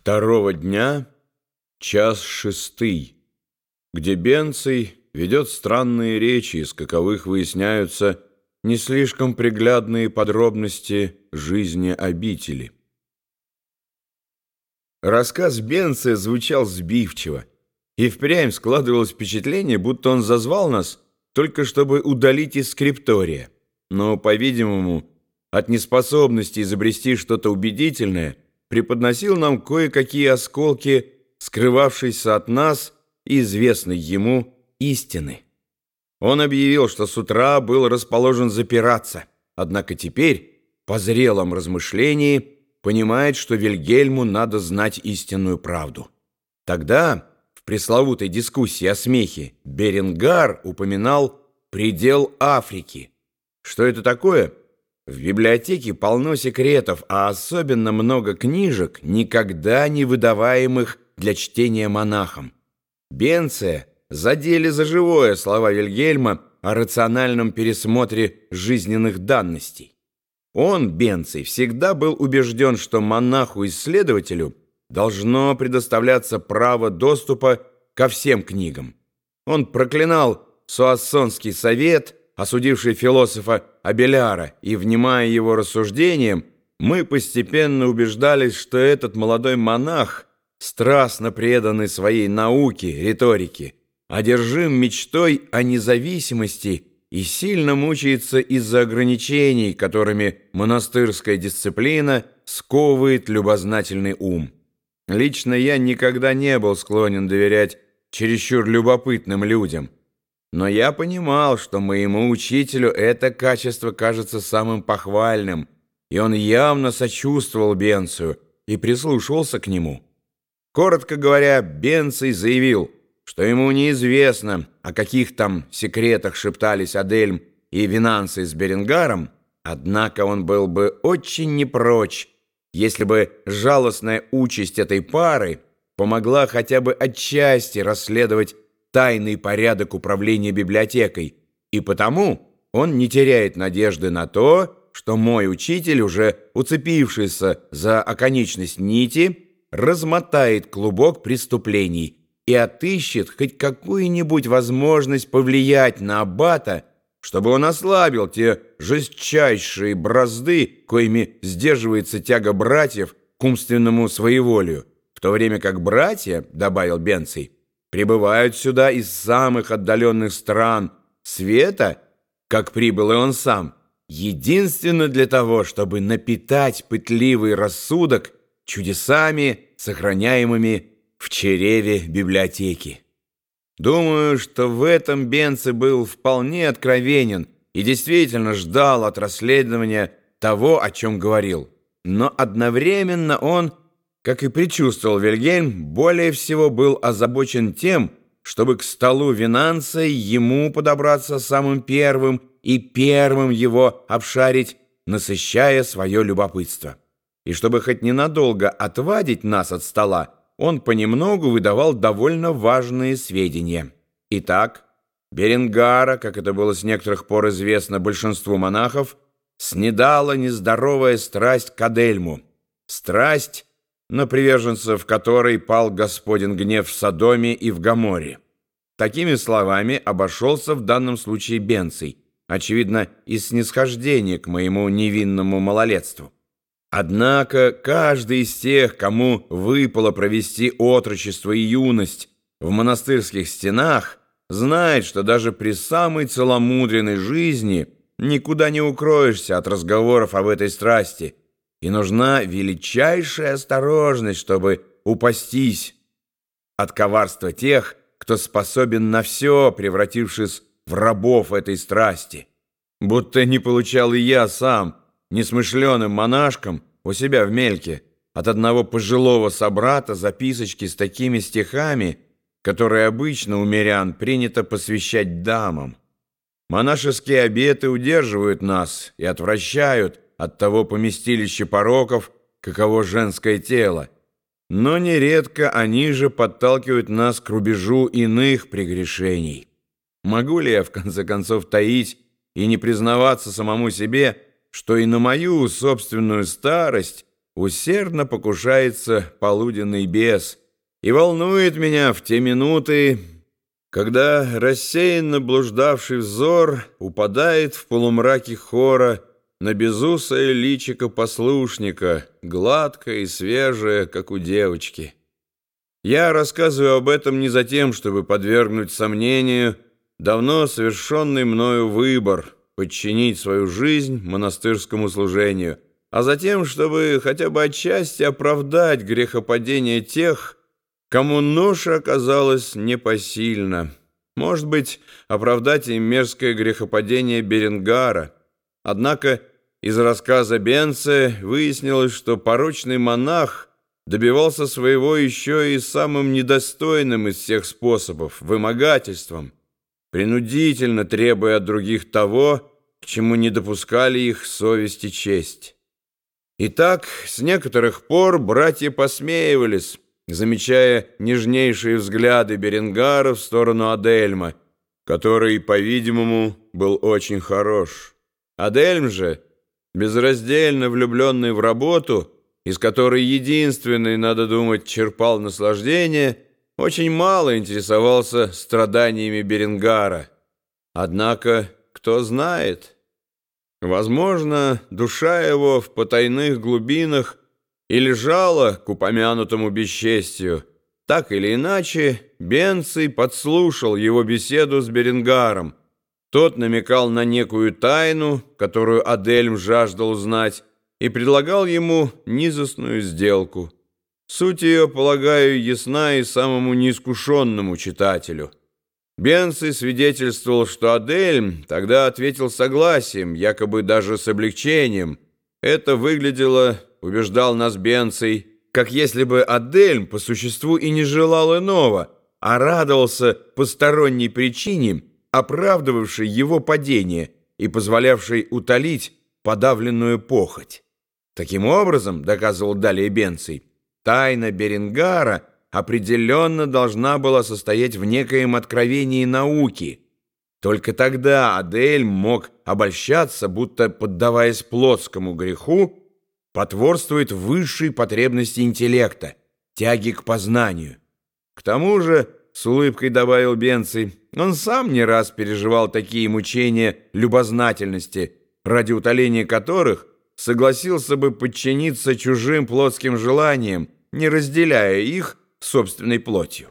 Второго дня, час шестый, где Бенций ведет странные речи, из каковых выясняются не слишком приглядные подробности жизни обители. Рассказ Бенция звучал сбивчиво, и впрямь складывалось впечатление, будто он зазвал нас только чтобы удалить из скриптория. Но, по-видимому, от неспособности изобрести что-то убедительное преподносил нам кое-какие осколки, скрывавшиеся от нас и известной ему истины. Он объявил, что с утра был расположен запираться, однако теперь, по зрелом размышлении, понимает, что Вильгельму надо знать истинную правду. Тогда, в пресловутой дискуссии о смехе, Беренгар упоминал «предел Африки». Что это такое? В библиотеке полно секретов, а особенно много книжек, никогда не выдаваемых для чтения монахам. Бенция задели за живое слова Вильгельма о рациональном пересмотре жизненных данностей. Он, Бенций, всегда был убежден, что монаху-исследователю должно предоставляться право доступа ко всем книгам. Он проклинал Суассонский совет, осудивший философа Абеляра, и, внимая его рассуждениям, мы постепенно убеждались, что этот молодой монах, страстно преданный своей науке, риторике, одержим мечтой о независимости и сильно мучается из-за ограничений, которыми монастырская дисциплина сковывает любознательный ум. Лично я никогда не был склонен доверять чересчур любопытным людям, но я понимал, что моему учителю это качество кажется самым похвальным, и он явно сочувствовал Бенцию и прислушивался к нему. Коротко говоря, Бенций заявил – что ему неизвестно, о каких там секретах шептались Адельм и Винансы с Беренгаром, однако он был бы очень не прочь, если бы жалостная участь этой пары помогла хотя бы отчасти расследовать тайный порядок управления библиотекой, и потому он не теряет надежды на то, что мой учитель, уже уцепившийся за оконечность нити, размотает клубок преступлений – и отыщет хоть какую-нибудь возможность повлиять на аббата, чтобы он ослабил те жестчайшие бразды, коими сдерживается тяга братьев к умственному своеволию, в то время как братья, добавил Бенций, прибывают сюда из самых отдаленных стран света, как прибыл и он сам, единственно для того, чтобы напитать пытливый рассудок чудесами, сохраняемыми в чреве библиотеки. Думаю, что в этом Бенце был вполне откровенен и действительно ждал от расследования того, о чем говорил. Но одновременно он, как и предчувствовал Вильгельм, более всего был озабочен тем, чтобы к столу Винанса ему подобраться самым первым и первым его обшарить, насыщая свое любопытство. И чтобы хоть ненадолго отвадить нас от стола, он понемногу выдавал довольно важные сведения. Итак, Беренгара, как это было с некоторых пор известно большинству монахов, снедала нездоровая страсть к Адельму. Страсть, на приверженцев которой пал господин гнев в Содоме и в Гаморе. Такими словами обошелся в данном случае Бенций, очевидно, из снисхождения к моему невинному малолетству. Однако каждый из тех, кому выпало провести отрочество и юность в монастырских стенах, знает, что даже при самой целомудренной жизни никуда не укроешься от разговоров об этой страсти, и нужна величайшая осторожность, чтобы упастись от коварства тех, кто способен на все, превратившись в рабов этой страсти. Будто не получал и я сам – несмышленым монашкам у себя в Мельке от одного пожилого собрата записочки с такими стихами, которые обычно у мирян принято посвящать дамам. Монашеские обеты удерживают нас и отвращают от того поместилища пороков, каково женское тело. Но нередко они же подталкивают нас к рубежу иных прегрешений. Могу ли я, в конце концов, таить и не признаваться самому себе, что и на мою собственную старость усердно покушается полуденный бес и волнует меня в те минуты, когда рассеянно блуждавший взор упадает в полумраке хора на безусое личико послушника, гладкое и свежее, как у девочки. Я рассказываю об этом не за тем, чтобы подвергнуть сомнению давно совершенный мною выбор подчинить свою жизнь монастырскому служению, а затем, чтобы хотя бы отчасти оправдать грехопадение тех, кому ноша оказалась непосильна. Может быть, оправдать им мерзкое грехопадение Беренгара. Однако из рассказа Бенце выяснилось, что порочный монах добивался своего еще и самым недостойным из всех способов – вымогательством, принудительно требуя от других того, к чему не допускали их совесть и честь. Итак, с некоторых пор братья посмеивались, замечая нежнейшие взгляды Беренгара в сторону Адельма, который, по-видимому, был очень хорош. Адельм же, безраздельно влюбленный в работу, из которой единственный, надо думать, черпал наслаждение, очень мало интересовался страданиями Беренгара. Однако, кто знает, возможно, душа его в потайных глубинах и лежала к упомянутому бесчестию. Так или иначе, Бенций подслушал его беседу с Беренгаром. Тот намекал на некую тайну, которую Адельм жаждал знать, и предлагал ему низостную сделку. Суть ее, полагаю, ясна и самому неискушенному читателю. Бенций свидетельствовал, что Адельм тогда ответил согласием, якобы даже с облегчением. Это выглядело убеждал нас Бенций, как если бы Адельм по существу и не желал иного, а радовался посторонней причине, оправдывавшей его падение и позволявшей утолить подавленную похоть. Таким образом, доказывал далее Бенций, тайна Берингара определенно должна была состоять в некоем откровении науки. Только тогда Адель мог обольщаться, будто, поддаваясь плотскому греху, потворствует высшей потребности интеллекта, тяги к познанию. К тому же, с улыбкой добавил Бенций, он сам не раз переживал такие мучения любознательности, ради утоления которых согласился бы подчиниться чужим плотским желаниям, не разделяя их собственной плотью.